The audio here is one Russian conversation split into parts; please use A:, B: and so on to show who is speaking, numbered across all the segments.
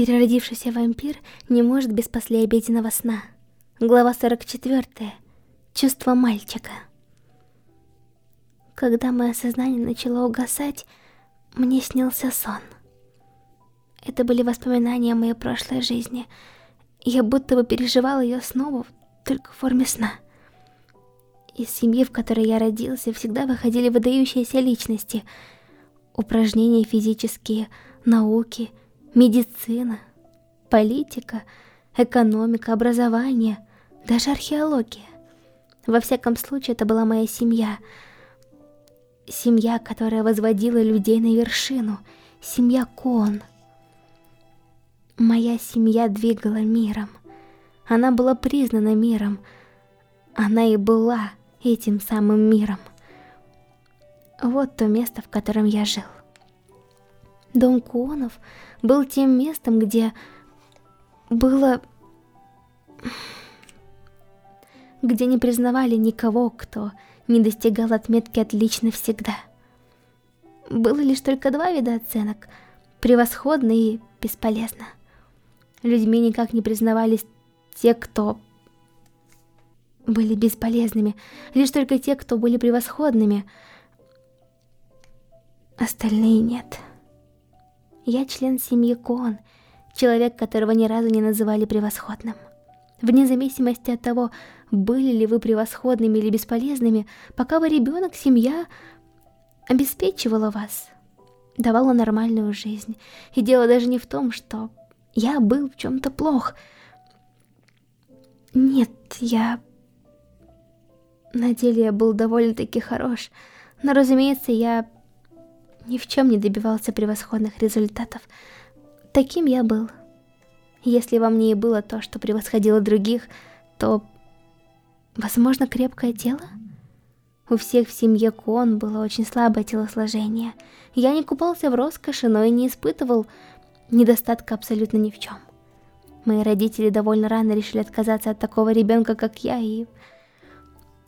A: Переродившийся вампир не может без послеобеденного сна. Глава 44. Чувство мальчика. Когда мое сознание начало угасать, мне снился сон. Это были воспоминания о моей прошлой жизни. Я будто бы переживала ее снова, только в форме сна. Из семьи, в которой я родился, всегда выходили выдающиеся личности. Упражнения физические, науки, медицина, политика, экономика, образование, даже археология. Во всяком случае, это была моя семья. Семья, которая возводила людей на вершину. Семья Кон. Моя семья двигала миром. Она была признана миром. Она и была этим самым миром. Вот то место, в котором я жил. Дом Куонов был тем местом, где было... где не признавали никого, кто не достигал отметки «отлично всегда». Было лишь только два вида оценок – превосходно и бесполезно. Людьми никак не признавались те, кто были бесполезными, лишь только те, кто были превосходными. Остальные нет. Я член семьи Кон, человек, которого ни разу не называли превосходным. Вне зависимости от того, были ли вы превосходными или бесполезными, пока вы ребенок, семья обеспечивала вас, давала нормальную жизнь. И дело даже не в том, что я был в чем-то плох. Нет, я... На деле я был довольно-таки хорош, но, разумеется, я ни в чем не добивался превосходных результатов. Таким я был. Если во мне и было то, что превосходило других, то, возможно, крепкое тело? У всех в семье Кон было очень слабое телосложение. Я не купался в роскоши, но и не испытывал недостатка абсолютно ни в чем. Мои родители довольно рано решили отказаться от такого ребенка, как я, и...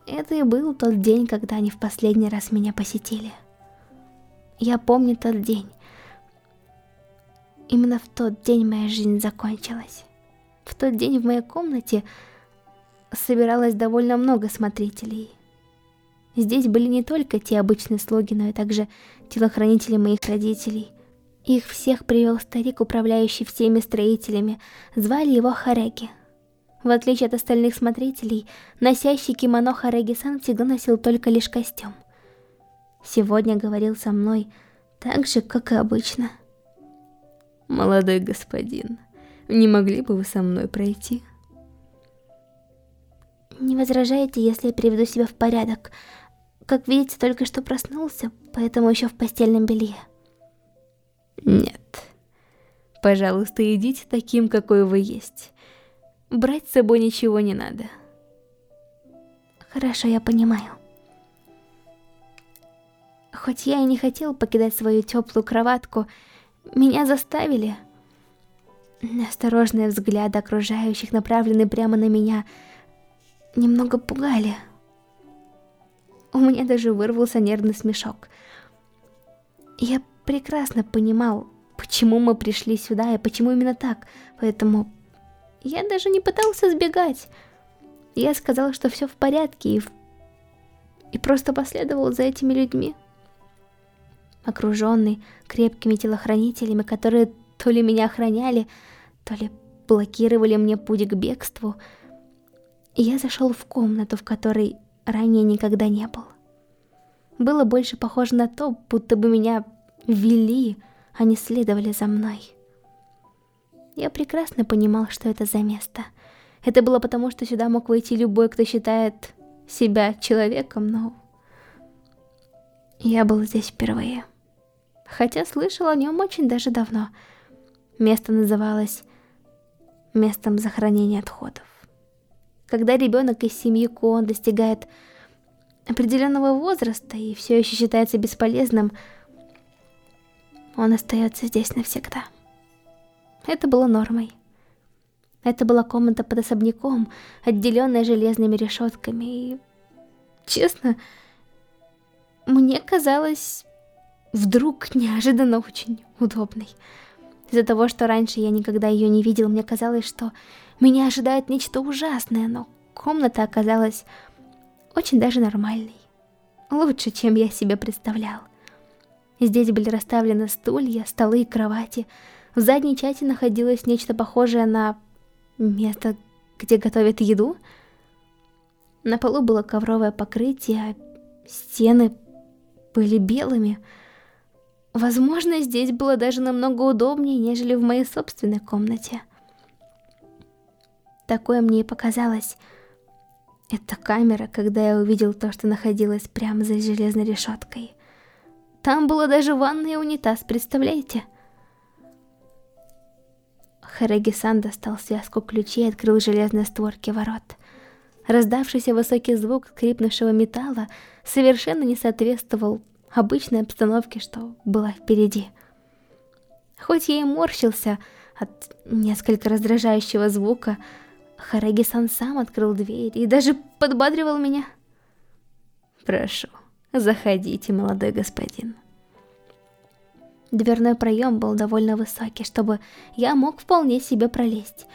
A: Это и был тот день, когда они в последний раз меня посетили. Я помню тот день. Именно в тот день моя жизнь закончилась. В тот день в моей комнате собиралось довольно много смотрителей. Здесь были не только те обычные слуги, но и также телохранители моих родителей – их всех привел старик, управляющий всеми строителями. Звали его Хареги. В отличие от остальных смотрителей, носящий кимоно Хареги-сан всегда носил только лишь костюм. Сегодня говорил со мной так же, как и обычно. «Молодой господин, не могли бы вы со мной пройти?» «Не возражаете, если я приведу себя в порядок? Как видите, только что проснулся, поэтому еще в постельном белье».
B: Нет. Пожалуйста, идите таким, какой вы есть. Брать с собой ничего не надо.
A: Хорошо, я понимаю. Хоть я и не хотел покидать свою теплую кроватку, меня заставили. Осторожные взгляды окружающих, направленные прямо на меня, немного пугали. У меня даже вырвался нервный смешок. Я прекрасно понимал, почему мы пришли сюда и почему именно так, поэтому я даже не пытался сбегать. Я сказал, что все в порядке и, и просто последовал за этими людьми. Окруженный крепкими телохранителями, которые то ли меня охраняли, то ли блокировали мне путь к бегству, я зашел в комнату, в которой ранее никогда не был. Было больше похоже на то, будто бы меня вели, а не следовали за мной. Я прекрасно понимал, что это за место. Это было потому, что сюда мог войти любой, кто считает себя человеком, но... Я был здесь впервые. Хотя слышал о нем очень даже давно. Место называлось местом захоронения отходов. Когда ребенок из семьи Куон достигает определенного возраста и все еще считается бесполезным, он остается здесь навсегда. Это было нормой. Это была комната под особняком, отделенная железными решетками, и... Честно, мне казалось вдруг неожиданно очень удобной. Из-за того, что раньше я никогда ее не видел, мне казалось, что меня ожидает нечто ужасное, но комната оказалась очень даже нормальной. Лучше, чем я себе представлял. Здесь были расставлены стулья, столы и кровати. В задней части находилось нечто похожее на место, где готовят еду. На полу было ковровое покрытие, а стены были белыми. Возможно, здесь было даже намного удобнее, нежели в моей собственной комнате. Такое мне и показалось. Это камера, когда я увидел то, что находилось прямо за железной решеткой. Там было даже ванна и унитаз, представляете? Хараги-сан достал связку ключей и открыл железные створки ворот. Раздавшийся высокий звук скрипнувшего металла совершенно не соответствовал обычной обстановке, что была впереди. Хоть я и морщился от несколько раздражающего звука, Хараги-сан сам открыл дверь и даже подбадривал меня. «Прошу, заходите, молодой господин». Дверной проем был довольно высокий, чтобы я мог вполне себе пролезть.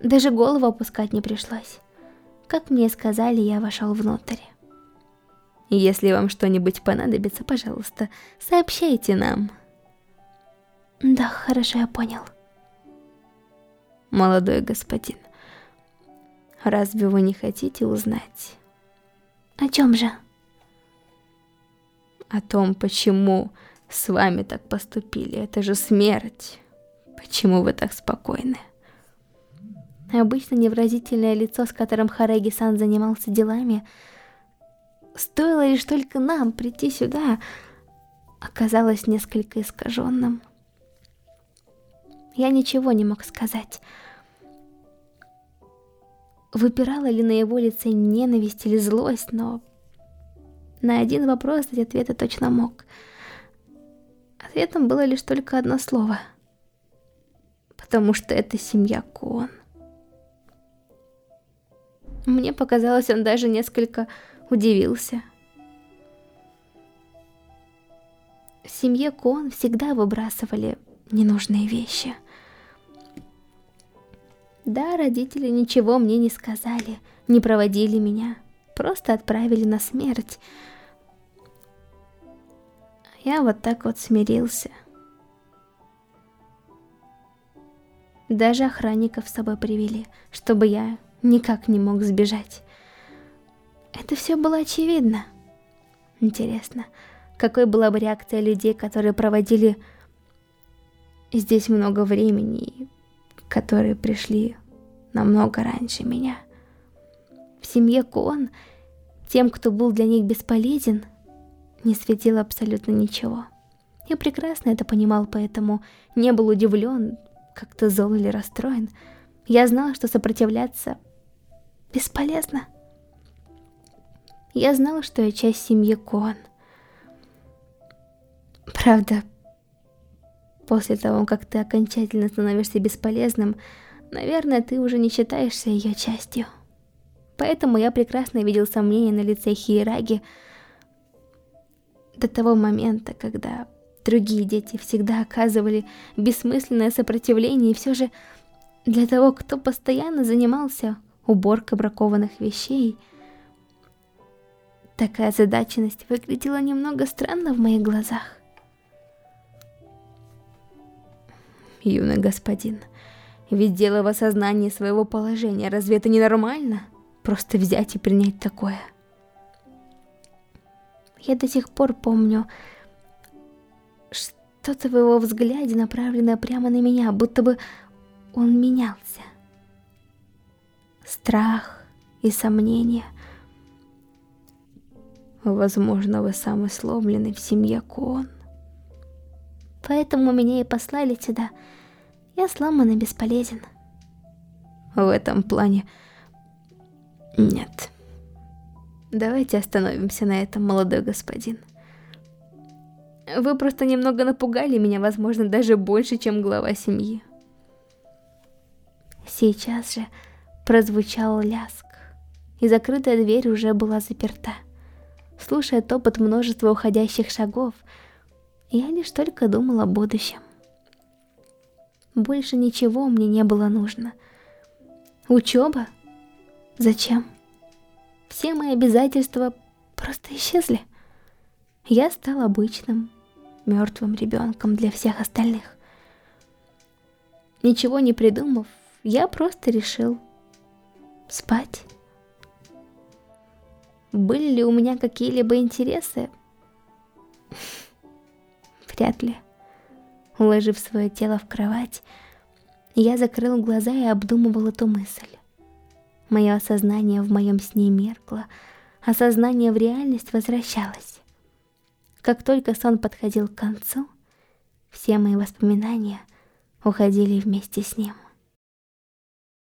A: Даже голову опускать не пришлось. Как мне сказали, я вошел внутрь. Если вам что-нибудь понадобится, пожалуйста, сообщайте нам. Да, хорошо, я понял. Молодой господин, разве вы не хотите узнать? О чем же? О том, почему с вами так поступили. Это же смерть. Почему вы так спокойны? Обычно невразительное лицо, с которым Хареги-сан занимался делами, стоило лишь только нам прийти сюда, оказалось несколько искаженным. Я ничего не мог сказать. Выпирала ли на его лице ненависть или злость, но на один вопрос дать ответа точно мог. Ответом было лишь только одно слово. Потому что это семья Кон. Мне показалось, он даже несколько удивился. В семье Кон всегда выбрасывали ненужные вещи. Да, родители ничего мне не сказали, не проводили меня, просто отправили на смерть. Я вот так вот смирился. Даже охранников с собой привели, чтобы я никак не мог сбежать. Это все было очевидно. Интересно, какой была бы реакция людей, которые проводили здесь много времени, которые пришли намного раньше меня. В семье Кон тем, кто был для них бесполезен, не светило абсолютно ничего. Я прекрасно это понимал, поэтому не был удивлен, как-то зол или расстроен. Я знал, что сопротивляться бесполезно. Я знал, что я часть семьи Кон. Правда, после того, как ты окончательно становишься бесполезным, наверное, ты уже не считаешься ее частью. Поэтому я прекрасно видел сомнения на лице Хиераги до того момента, когда другие дети всегда оказывали бессмысленное сопротивление, и все же для того, кто постоянно занимался уборкой бракованных вещей, такая задаченность выглядела немного странно в моих глазах. Юный господин, ведь дело в осознании своего положения, разве это не нормально? Просто взять и принять такое. Я до сих пор помню что-то в его взгляде, направленное прямо на меня, будто бы он менялся страх и сомнения. Возможно, вы самый сломленный в семье Кон. Поэтому меня и послали сюда. Я сломан и бесполезен. В этом плане... Нет. Давайте остановимся на этом, молодой господин. Вы просто немного напугали меня, возможно, даже больше, чем глава семьи. Сейчас же прозвучал ляск, и закрытая дверь уже была заперта. Слушая топот множества уходящих шагов, я лишь только думал о будущем. больше ничего мне не было нужно. Учеба? Зачем? Все мои обязательства просто исчезли. Я стал обычным, мертвым ребенком для всех остальных. Ничего не придумав, я просто решил спать. Были ли у меня какие-либо интересы? Вряд ли. Уложив свое тело в кровать, я закрыл глаза и обдумывал эту мысль. Мое осознание в моем сне меркло, а сознание в реальность возвращалось. Как только сон подходил к концу, все мои воспоминания уходили вместе с ним.